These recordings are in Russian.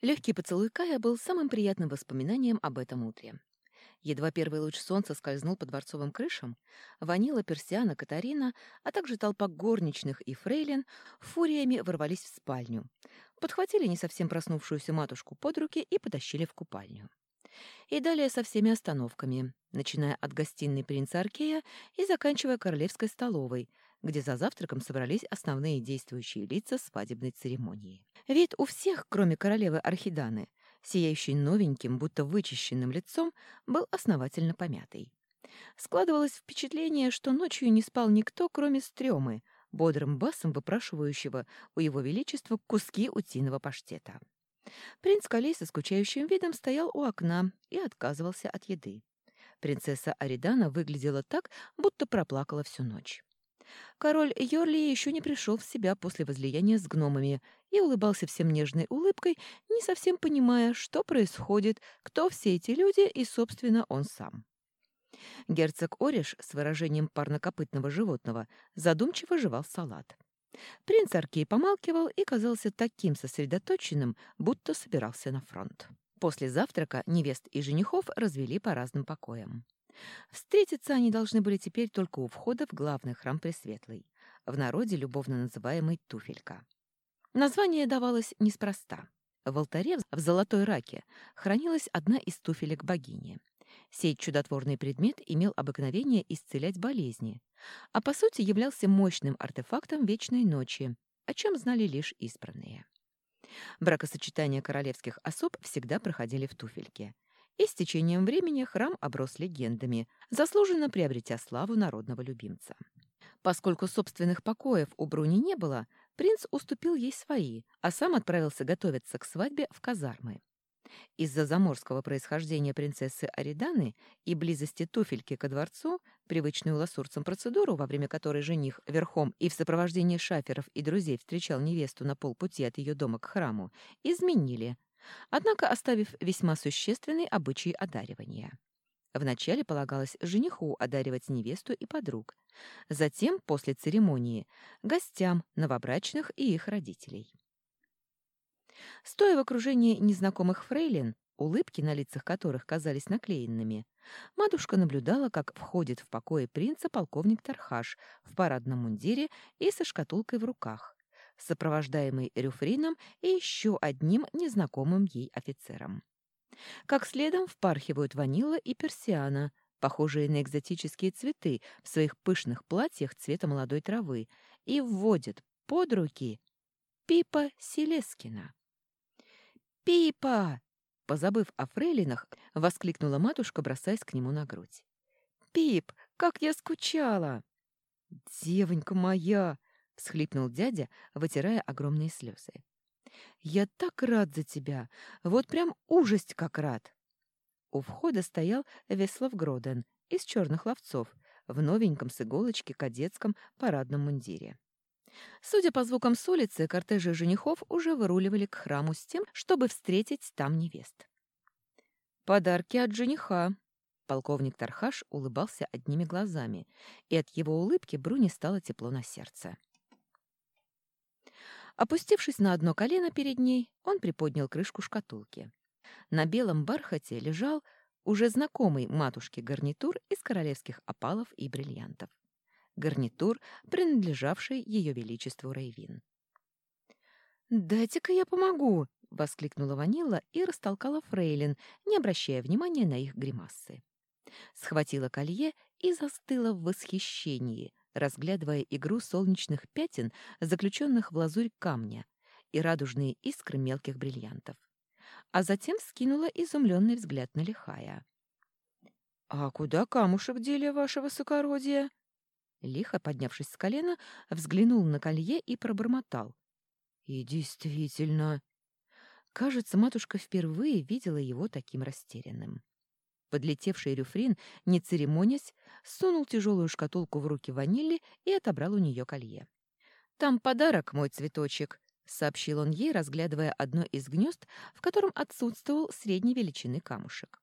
Легкий поцелуй Кая был самым приятным воспоминанием об этом утре. Едва первый луч солнца скользнул по дворцовым крышам, Ванила, Персиана, Катарина, а также толпа горничных и фрейлин фуриями ворвались в спальню, подхватили не совсем проснувшуюся матушку под руки и потащили в купальню. И далее со всеми остановками, начиная от гостиной принца Аркея и заканчивая королевской столовой, где за завтраком собрались основные действующие лица свадебной церемонии. Вид у всех, кроме королевы Архиданы, сияющий новеньким, будто вычищенным лицом, был основательно помятый. Складывалось впечатление, что ночью не спал никто, кроме стрёмы, бодрым басом выпрашивающего у его величества куски утиного паштета. Принц Калей со скучающим видом стоял у окна и отказывался от еды. Принцесса Аридана выглядела так, будто проплакала всю ночь. Король Йорли еще не пришел в себя после возлияния с гномами и улыбался всем нежной улыбкой, не совсем понимая, что происходит, кто все эти люди и, собственно, он сам. Герцог Ориш с выражением парнокопытного животного задумчиво жевал салат. Принц Аркей помалкивал и казался таким сосредоточенным, будто собирался на фронт. После завтрака невест и женихов развели по разным покоям. Встретиться они должны были теперь только у входа в главный храм Пресветлый, в народе любовно называемый Туфелька. Название давалось неспроста. В алтаре в золотой раке хранилась одна из туфелек богини. Сей чудотворный предмет имел обыкновение исцелять болезни, а по сути являлся мощным артефактом вечной ночи, о чем знали лишь избранные. Бракосочетания королевских особ всегда проходили в туфельке — и с течением времени храм оброс легендами, заслуженно приобретя славу народного любимца. Поскольку собственных покоев у Бруни не было, принц уступил ей свои, а сам отправился готовиться к свадьбе в казармы. Из-за заморского происхождения принцессы Ариданы и близости туфельки ко дворцу, привычную ласурцам процедуру, во время которой жених верхом и в сопровождении шаферов и друзей встречал невесту на полпути от ее дома к храму, изменили, однако оставив весьма существенный обычай одаривания. Вначале полагалось жениху одаривать невесту и подруг, затем, после церемонии, гостям, новобрачных и их родителей. Стоя в окружении незнакомых фрейлин, улыбки на лицах которых казались наклеенными, матушка наблюдала, как входит в покое принца полковник Тархаш в парадном мундире и со шкатулкой в руках, сопровождаемый Рюфрином и еще одним незнакомым ей офицером. Как следом впархивают ванила и персиана, похожие на экзотические цветы в своих пышных платьях цвета молодой травы, и вводят под руки Пипа Селескина. «Пипа!» Позабыв о фрейлинах, воскликнула матушка, бросаясь к нему на грудь. «Пип, как я скучала!» «Девонька моя!» — всхлипнул дядя, вытирая огромные слезы. «Я так рад за тебя! Вот прям ужасть как рад!» У входа стоял Веслав Гроден из черных ловцов в новеньком с иголочки кадетском парадном мундире. Судя по звукам с улицы, кортежи женихов уже выруливали к храму с тем, чтобы встретить там невест. «Подарки от жениха!» Полковник Тархаш улыбался одними глазами, и от его улыбки Бруни стало тепло на сердце. Опустившись на одно колено перед ней, он приподнял крышку шкатулки. На белом бархате лежал уже знакомый матушке гарнитур из королевских опалов и бриллиантов. Гарнитур, принадлежавший ее величеству Рейвин. «Дайте-ка я помогу!» — воскликнула Ванила и растолкала Фрейлин, не обращая внимания на их гримасы. Схватила колье и застыла в восхищении, разглядывая игру солнечных пятен, заключенных в лазурь камня, и радужные искры мелких бриллиантов. А затем скинула изумленный взгляд на Лихая. «А куда камушек дели, ваше высокородие?» Лихо, поднявшись с колена, взглянул на колье и пробормотал. «И действительно...» Кажется, матушка впервые видела его таким растерянным. Подлетевший Рюфрин, не церемонясь, сунул тяжелую шкатулку в руки ванили и отобрал у нее колье. «Там подарок, мой цветочек», — сообщил он ей, разглядывая одно из гнезд, в котором отсутствовал средней величины камушек.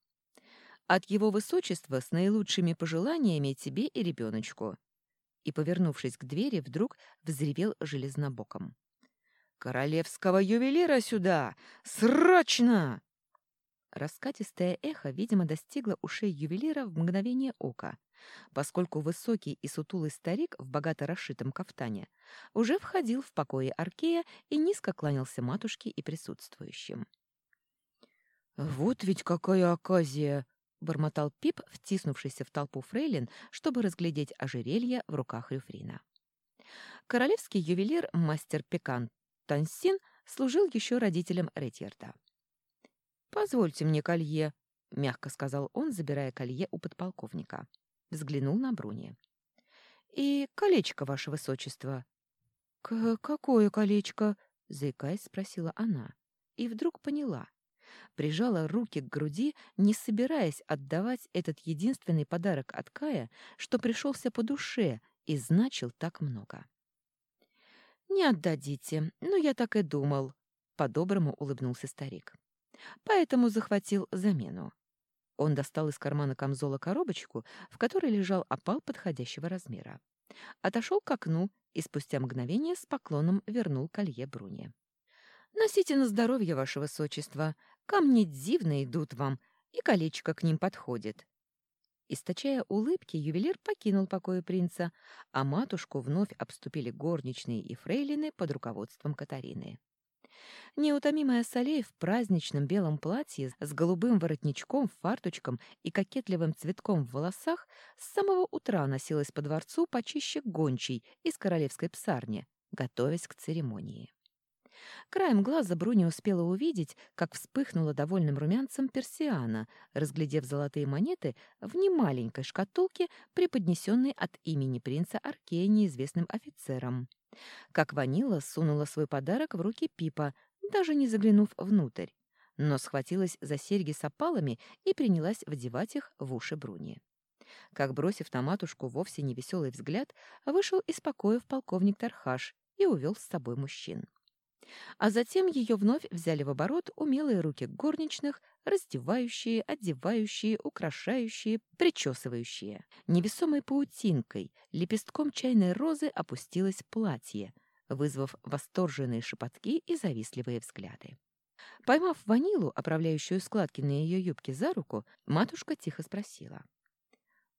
«От его высочества с наилучшими пожеланиями тебе и ребеночку». И, повернувшись к двери, вдруг взревел железнобоком. «Королевского ювелира сюда! Срочно!» Раскатистое эхо, видимо, достигло ушей ювелира в мгновение ока, поскольку высокий и сутулый старик в богато расшитом кафтане уже входил в покои Аркея и низко кланялся матушке и присутствующим. «Вот ведь какая оказия!» — бормотал Пип, втиснувшийся в толпу фрейлин, чтобы разглядеть ожерелье в руках Рюфрина. Королевский ювелир, мастер Пекан Тансин, служил еще родителям Ретьерда. «Позвольте мне колье», — мягко сказал он, забирая колье у подполковника. Взглянул на Бруни. «И колечко, ваше высочество». «К «Какое колечко?» — заикаясь, спросила она. И вдруг поняла прижала руки к груди, не собираясь отдавать этот единственный подарок от Кая, что пришелся по душе и значил так много. «Не отдадите, но я так и думал», — по-доброму улыбнулся старик. «Поэтому захватил замену». Он достал из кармана камзола коробочку, в которой лежал опал подходящего размера. Отошел к окну и спустя мгновение с поклоном вернул колье Бруне. «Носите на здоровье, ваше высочество. Камни дивно идут вам, и колечко к ним подходит». Источая улыбки, ювелир покинул покои принца, а матушку вновь обступили горничные и фрейлины под руководством Катарины. Неутомимая Солей в праздничном белом платье с голубым воротничком, фарточком и кокетливым цветком в волосах с самого утра носилась по дворцу почище гончей из королевской псарни, готовясь к церемонии. Краем глаза Бруни успела увидеть, как вспыхнула довольным румянцем персиана, разглядев золотые монеты в немаленькой шкатулке, преподнесенной от имени принца Аркея неизвестным офицером. Как Ванила сунула свой подарок в руки Пипа, даже не заглянув внутрь, но схватилась за серьги с опалами и принялась вдевать их в уши Бруни. Как бросив на матушку вовсе невеселый взгляд, вышел из покоев полковник Тархаш и увел с собой мужчин. А затем ее вновь взяли в оборот умелые руки горничных, раздевающие, одевающие, украшающие, причесывающие. Невесомой паутинкой, лепестком чайной розы опустилось платье, вызвав восторженные шепотки и завистливые взгляды. Поймав ванилу, оправляющую складки на ее юбке за руку, матушка тихо спросила.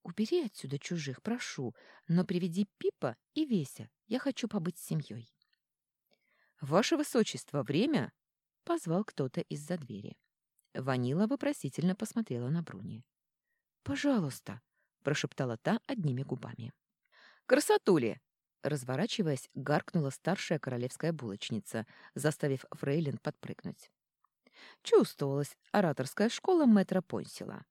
«Убери отсюда чужих, прошу, но приведи Пипа и Веся. Я хочу побыть с семьей». «Ваше высочество, время!» — позвал кто-то из-за двери. Ванила вопросительно посмотрела на Бруни. «Пожалуйста», — прошептала та одними губами. «Красотули!» Разворачиваясь, гаркнула старшая королевская булочница, заставив Фрейлин подпрыгнуть. Чувствовалась ораторская школа мэтра Понсила.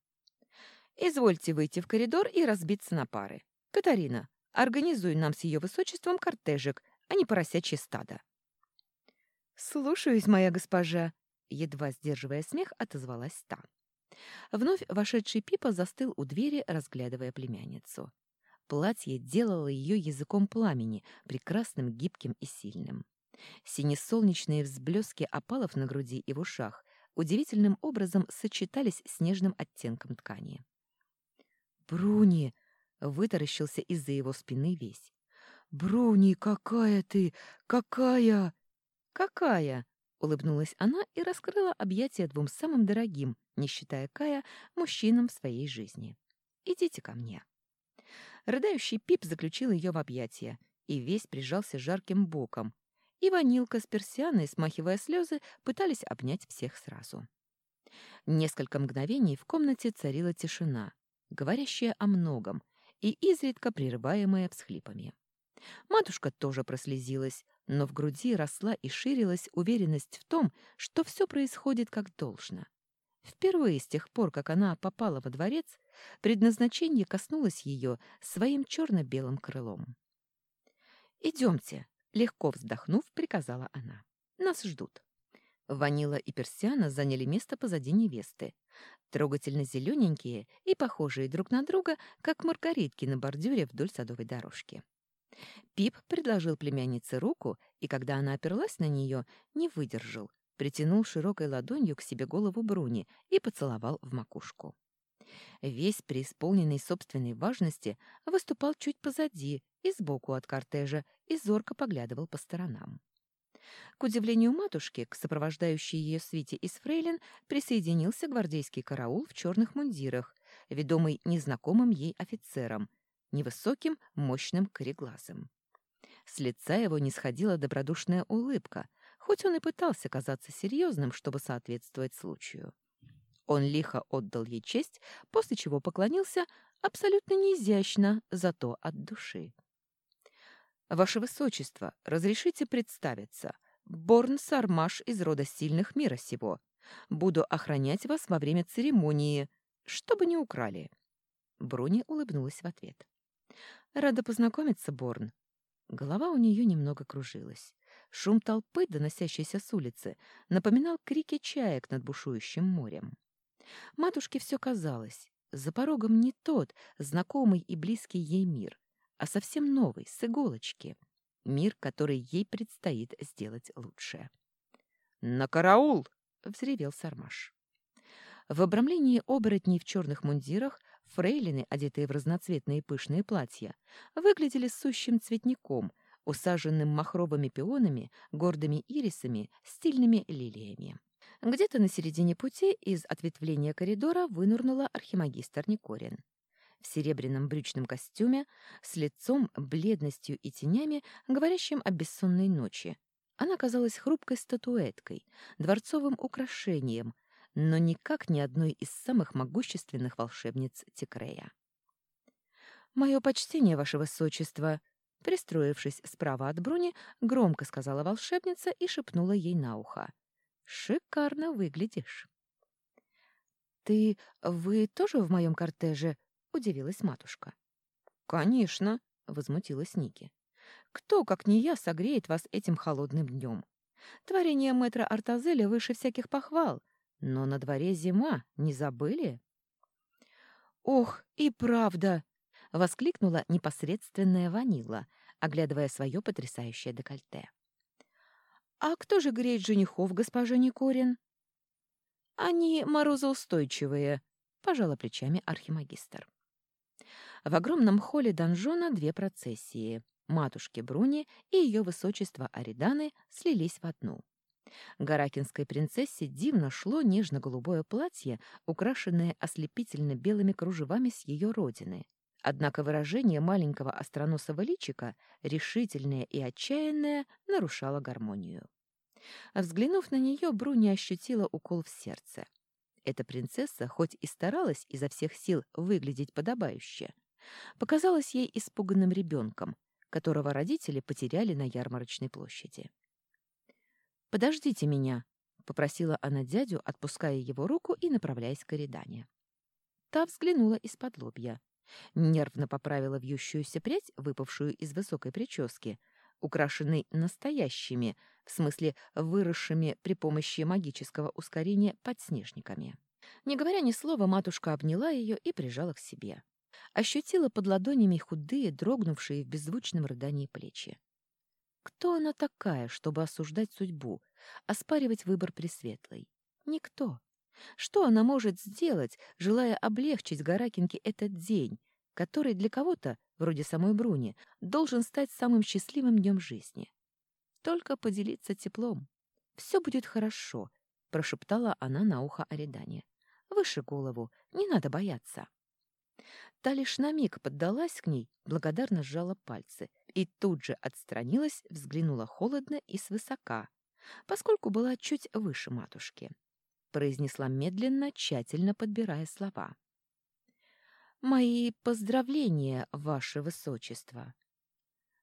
«Извольте выйти в коридор и разбиться на пары. Катарина, организуй нам с ее высочеством кортежик, а не поросячье стадо». «Слушаюсь, моя госпожа», — едва сдерживая смех, отозвалась та. Вновь вошедший Пипа застыл у двери, разглядывая племянницу. Платье делало ее языком пламени, прекрасным, гибким и сильным. Синесолнечные взблески опалов на груди и в ушах удивительным образом сочетались с нежным оттенком ткани. «Бруни!» — вытаращился из-за его спины весь. «Бруни, какая ты! Какая!» «Какая?» — улыбнулась она и раскрыла объятия двум самым дорогим, не считая Кая, мужчинам в своей жизни. «Идите ко мне». Рыдающий Пип заключил ее в объятия и весь прижался жарким боком, и Ванилка с Персианой, смахивая слезы, пытались обнять всех сразу. Несколько мгновений в комнате царила тишина, говорящая о многом и изредка прерываемая всхлипами. Матушка тоже прослезилась, но в груди росла и ширилась уверенность в том, что все происходит как должно. Впервые с тех пор, как она попала во дворец, предназначение коснулось ее своим черно-белым крылом. «Идемте», — легко вздохнув, приказала она. «Нас ждут». Ванила и Персиана заняли место позади невесты, трогательно зелененькие и похожие друг на друга, как маргаритки на бордюре вдоль садовой дорожки. Пип предложил племяннице руку, и когда она оперлась на нее, не выдержал, притянул широкой ладонью к себе голову Бруни и поцеловал в макушку. Весь преисполненный собственной важности выступал чуть позади и сбоку от кортежа и зорко поглядывал по сторонам. К удивлению матушки, к сопровождающей ее свите из фрейлин присоединился гвардейский караул в черных мундирах, ведомый незнакомым ей офицером, невысоким, мощным кореглазым. С лица его не сходила добродушная улыбка, хоть он и пытался казаться серьезным, чтобы соответствовать случаю. Он лихо отдал ей честь, после чего поклонился абсолютно неизящно, зато от души. «Ваше Высочество, разрешите представиться. Борн Сармаш из рода сильных мира сего. Буду охранять вас во время церемонии, чтобы не украли». Бруни улыбнулась в ответ. «Рада познакомиться, Борн». Голова у нее немного кружилась. Шум толпы, доносящийся с улицы, напоминал крики чаек над бушующим морем. Матушке все казалось. За порогом не тот, знакомый и близкий ей мир, а совсем новый, с иголочки. Мир, который ей предстоит сделать лучше. «На караул!» — взревел Сармаш. В обрамлении оборотней в черных мундирах фрейлины, одетые в разноцветные пышные платья, выглядели сущим цветником, усаженным махровыми пионами, гордыми ирисами, стильными лилиями. Где-то на середине пути из ответвления коридора вынырнула архимагистр Никорин. В серебряном брючном костюме, с лицом, бледностью и тенями, говорящим о бессонной ночи. Она казалась хрупкой статуэткой, дворцовым украшением, но никак не одной из самых могущественных волшебниц Тикрея. «Мое почтение, ваше высочество!» Пристроившись справа от Бруни, громко сказала волшебница и шепнула ей на ухо. Шикарно выглядишь. Ты... вы тоже в моем кортеже? Удивилась матушка. Конечно, возмутилась Ники. Кто, как не я, согреет вас этим холодным днем? Творение мэтра Артазеля выше всяких похвал, но на дворе зима, не забыли? Ох, и правда! воскликнула непосредственная Ванила, оглядывая свое потрясающее декольте. «А кто же греет женихов, госпожа Никорин?» «Они морозоустойчивые», — пожала плечами архимагистр. В огромном холле донжона две процессии — матушки Бруни и ее высочество Ариданы слились в одну. Гаракинской принцессе дивно шло нежно-голубое платье, украшенное ослепительно белыми кружевами с ее родины. Однако выражение маленького остроносого личика, решительное и отчаянное, нарушало гармонию. Взглянув на нее, Бруни ощутила укол в сердце. Эта принцесса, хоть и старалась изо всех сил выглядеть подобающе, показалась ей испуганным ребенком, которого родители потеряли на ярмарочной площади. «Подождите меня», — попросила она дядю, отпуская его руку и направляясь к Эридане. Та взглянула из-под лобья. Нервно поправила вьющуюся прядь, выпавшую из высокой прически, украшенной настоящими, в смысле выросшими при помощи магического ускорения подснежниками. Не говоря ни слова, матушка обняла ее и прижала к себе. Ощутила под ладонями худые, дрогнувшие в беззвучном рыдании плечи. Кто она такая, чтобы осуждать судьбу, оспаривать выбор Пресветлой? Никто. Что она может сделать, желая облегчить Гаракинке этот день, который для кого-то, вроде самой Бруни, должен стать самым счастливым днем жизни? Только поделиться теплом. «Все будет хорошо», — прошептала она на ухо Аридане. «Выше голову, не надо бояться». Та лишь на миг поддалась к ней, благодарно сжала пальцы и тут же отстранилась, взглянула холодно и свысока, поскольку была чуть выше матушки произнесла медленно, тщательно подбирая слова. «Мои поздравления, ваше высочество!»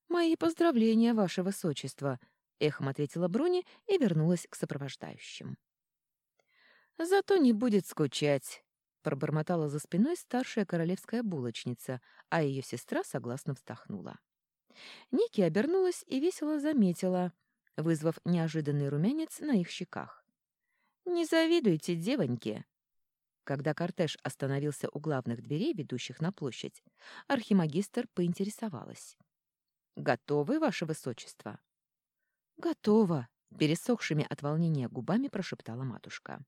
«Мои поздравления, ваше высочество!» — эхом ответила Бруни и вернулась к сопровождающим. «Зато не будет скучать», — пробормотала за спиной старшая королевская булочница, а ее сестра согласно вздохнула. Ники обернулась и весело заметила, вызвав неожиданный румянец на их щеках. «Не завидуйте, девоньки!» Когда кортеж остановился у главных дверей, ведущих на площадь, архимагистр поинтересовалась. «Готовы, ваше высочество?» «Готово!» — пересохшими от волнения губами прошептала матушка.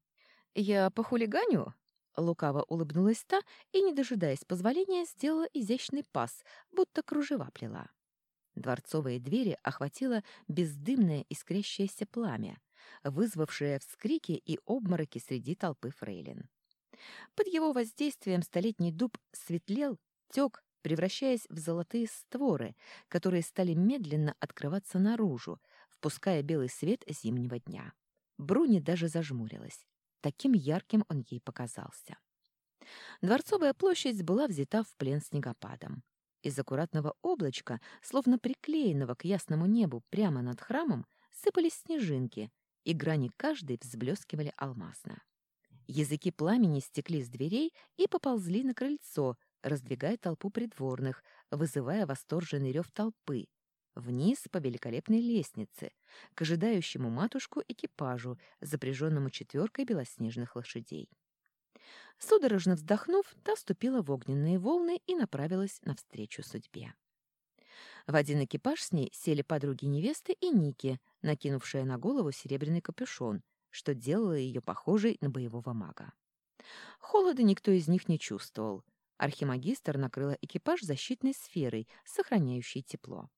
«Я похулиганю?» — лукаво улыбнулась та и, не дожидаясь позволения, сделала изящный пас, будто кружева плела. Дворцовые двери охватило бездымное искрящееся пламя, вызвавшее вскрики и обмороки среди толпы фрейлин. Под его воздействием столетний дуб светлел, тек, превращаясь в золотые створы, которые стали медленно открываться наружу, впуская белый свет зимнего дня. Бруни даже зажмурилась. Таким ярким он ей показался. Дворцовая площадь была взята в плен снегопадом. Из аккуратного облачка, словно приклеенного к ясному небу прямо над храмом, сыпались снежинки, и грани каждой взблескивали алмазно. Языки пламени стекли с дверей и поползли на крыльцо, раздвигая толпу придворных, вызывая восторженный рев толпы. Вниз по великолепной лестнице, к ожидающему матушку экипажу, запряженному четверкой белоснежных лошадей. Судорожно вздохнув, та вступила в огненные волны и направилась навстречу судьбе. В один экипаж с ней сели подруги невесты и Ники, накинувшая на голову серебряный капюшон, что делало ее похожей на боевого мага. Холода никто из них не чувствовал. Архимагистр накрыла экипаж защитной сферой, сохраняющей тепло.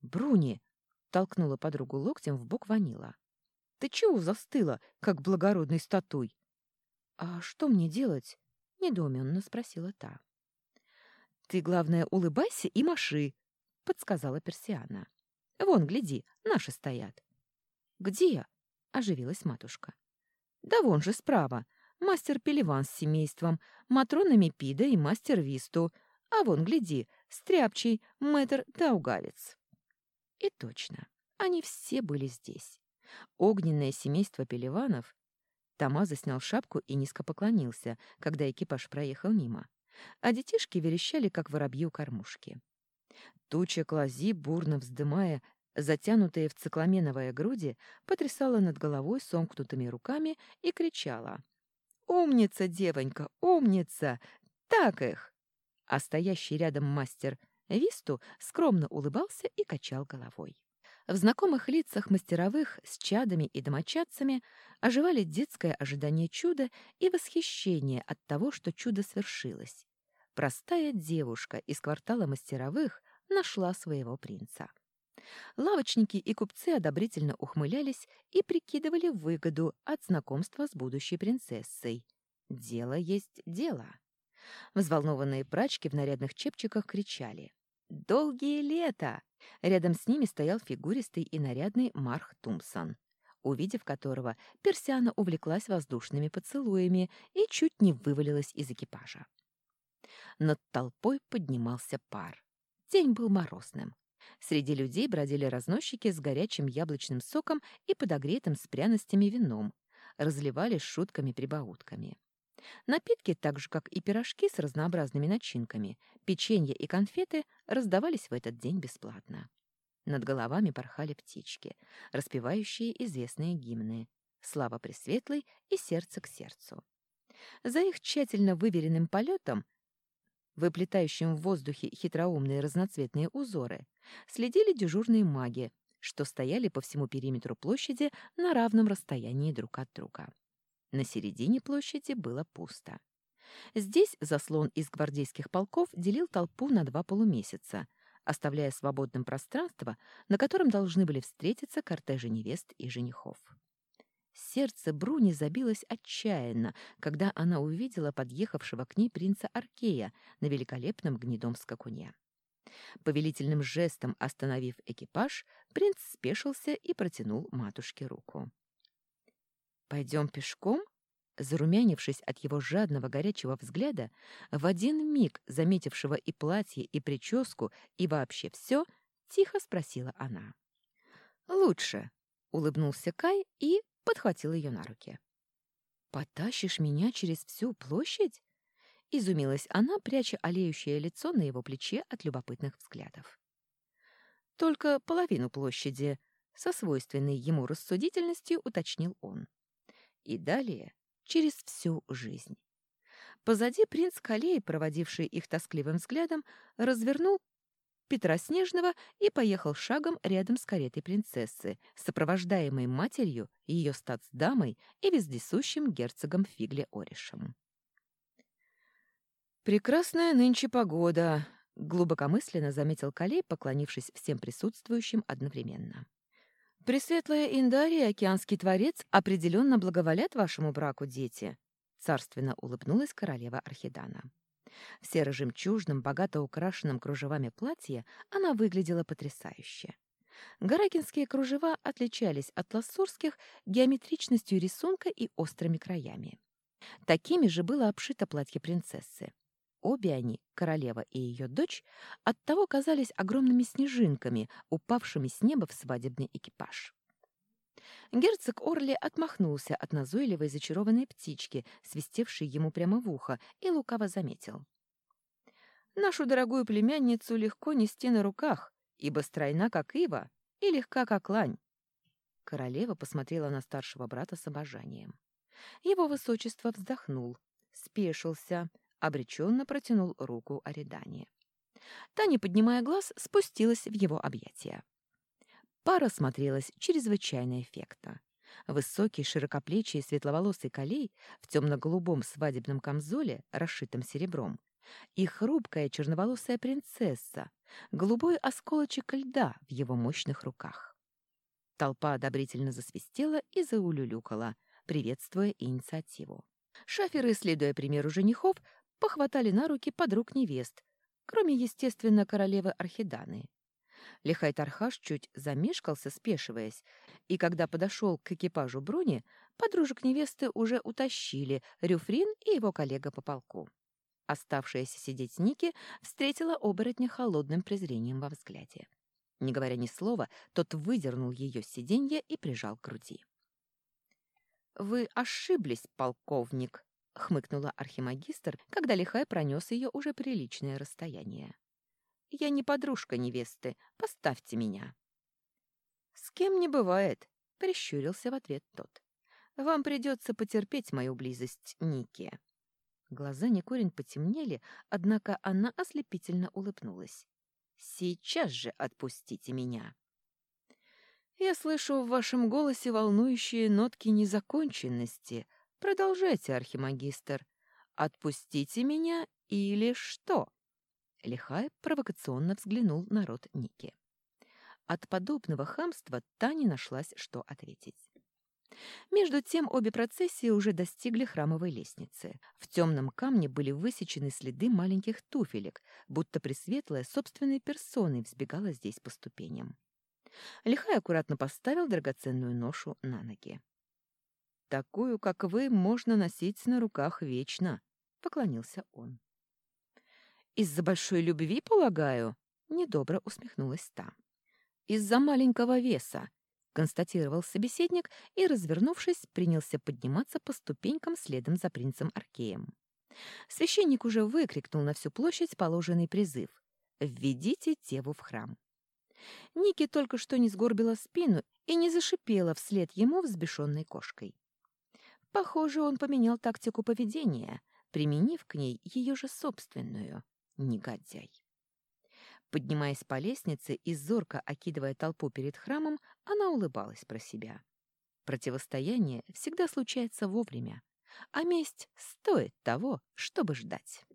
«Бруни!» — толкнула подругу локтем в бок Ванила. «Ты чего застыла, как благородный статуй?» «А что мне делать?» — недоуменно спросила та. «Ты, главное, улыбайся и маши», — подсказала Персиана. «Вон, гляди, наши стоят». «Где?» — оживилась матушка. «Да вон же справа. Мастер Пеливан с семейством, Матрона Мепида и мастер Висту. А вон, гляди, Стряпчий, мэтр Таугавец». И точно, они все были здесь. Огненное семейство Пеливанов Тамаза снял шапку и низко поклонился, когда экипаж проехал мимо. А детишки верещали, как воробьи у кормушки. Туча клази, бурно вздымая, затянутые в цикламеновые груди, потрясала над головой сомкнутыми руками и кричала. «Умница, девонька, умница! Так их!» А стоящий рядом мастер Висту скромно улыбался и качал головой. В знакомых лицах мастеровых с чадами и домочадцами оживали детское ожидание чуда и восхищение от того, что чудо свершилось. Простая девушка из квартала мастеровых нашла своего принца. Лавочники и купцы одобрительно ухмылялись и прикидывали выгоду от знакомства с будущей принцессой. Дело есть дело. Взволнованные прачки в нарядных чепчиках кричали. «Долгие лета!» Рядом с ними стоял фигуристый и нарядный Марх Тумсон, увидев которого, Персиана увлеклась воздушными поцелуями и чуть не вывалилась из экипажа. Над толпой поднимался пар. День был морозным. Среди людей бродили разносчики с горячим яблочным соком и подогретым с пряностями вином, разливали шутками-прибаутками. Напитки, так же как и пирожки с разнообразными начинками, печенье и конфеты раздавались в этот день бесплатно. Над головами порхали птички, распевающие известные гимны «Слава Пресветлой» и «Сердце к сердцу». За их тщательно выверенным полетом, выплетающим в воздухе хитроумные разноцветные узоры, следили дежурные маги, что стояли по всему периметру площади на равном расстоянии друг от друга. На середине площади было пусто. Здесь заслон из гвардейских полков делил толпу на два полумесяца, оставляя свободным пространство, на котором должны были встретиться кортежи невест и женихов. Сердце Бруни забилось отчаянно, когда она увидела подъехавшего к ней принца Аркея на великолепном гнедом скакуне. Повелительным жестом остановив экипаж, принц спешился и протянул матушке руку. «Пойдем пешком?» Зарумянившись от его жадного горячего взгляда, в один миг заметившего и платье, и прическу, и вообще все, тихо спросила она. «Лучше», — улыбнулся Кай и подхватил ее на руки. «Потащишь меня через всю площадь?» — изумилась она, пряча олеющее лицо на его плече от любопытных взглядов. «Только половину площади», — со свойственной ему рассудительностью уточнил он и далее через всю жизнь. Позади принц Калей, проводивший их тоскливым взглядом, развернул Петра Снежного и поехал шагом рядом с каретой принцессы, сопровождаемой матерью, ее статсдамой и вездесущим герцогом Фигле Оришем. «Прекрасная нынче погода», — Глубокомысленно заметил Калей, поклонившись всем присутствующим одновременно. «Пресветлая Индария, океанский творец, определенно благоволят вашему браку, дети!» Царственно улыбнулась королева Архидана. В серо-жемчужном, богато украшенном кружевами платье она выглядела потрясающе. Гаракинские кружева отличались от лассурских геометричностью рисунка и острыми краями. Такими же было обшито платье принцессы. Обе они, королева и ее дочь, оттого казались огромными снежинками, упавшими с неба в свадебный экипаж. Герцог Орли отмахнулся от назойливой зачарованной птички, свистевшей ему прямо в ухо, и лукаво заметил. «Нашу дорогую племянницу легко нести на руках, ибо стройна, как ива, и легка, как лань». Королева посмотрела на старшего брата с обожанием. Его высочество вздохнул, спешился, обреченно протянул руку Аридане. Та, не поднимая глаз, спустилась в его объятия. Пара смотрелась чрезвычайно эффектно. Высокий, широкоплечий, светловолосый колей в темно-голубом свадебном камзоле, расшитом серебром, и хрупкая черноволосая принцесса, голубой осколочек льда в его мощных руках. Толпа одобрительно засвистела и заулюлюкала, приветствуя инициативу. Шаферы, следуя примеру женихов, похватали на руки подруг невест, кроме, естественно, королевы Архиданы. Лихай Тархаш чуть замешкался, спешиваясь, и когда подошел к экипажу Бруни, подружек невесты уже утащили Рюфрин и его коллега по полку. Оставшаяся сидеть Ники встретила оборотня холодным презрением во взгляде. Не говоря ни слова, тот выдернул ее с сиденья и прижал к груди. «Вы ошиблись, полковник», — хмыкнула архимагистр, когда Лихай пронес ее уже приличное расстояние. «Я не подружка невесты, поставьте меня». «С кем не бывает», — прищурился в ответ тот. «Вам придется потерпеть мою близость, Ники». Глаза Никорин потемнели, однако она ослепительно улыбнулась. «Сейчас же отпустите меня!» «Я слышу в вашем голосе волнующие нотки незаконченности. Продолжайте, архимагистр. Отпустите меня или что?» Лихай провокационно взглянул на рот Ники. От подобного хамства та не нашлась, что ответить. Между тем обе процессии уже достигли храмовой лестницы. В темном камне были высечены следы маленьких туфелек, будто Пресветлая собственной персоной взбегала здесь по ступеням. Лихай аккуратно поставил драгоценную ношу на ноги. «Такую, как вы, можно носить на руках вечно», — поклонился он. «Из-за большой любви, полагаю?» — недобро усмехнулась та. «Из-за маленького веса», — констатировал собеседник и, развернувшись, принялся подниматься по ступенькам следом за принцем Аркеем. Священник уже выкрикнул на всю площадь положенный призыв «Введите Теву в храм». Ники только что не сгорбила спину и не зашипела вслед ему взбешенной кошкой. Похоже, он поменял тактику поведения, применив к ней ее же собственную. Негодяй. Поднимаясь по лестнице и зорко окидывая толпу перед храмом, она улыбалась про себя. Противостояние всегда случается вовремя, а месть стоит того, чтобы ждать.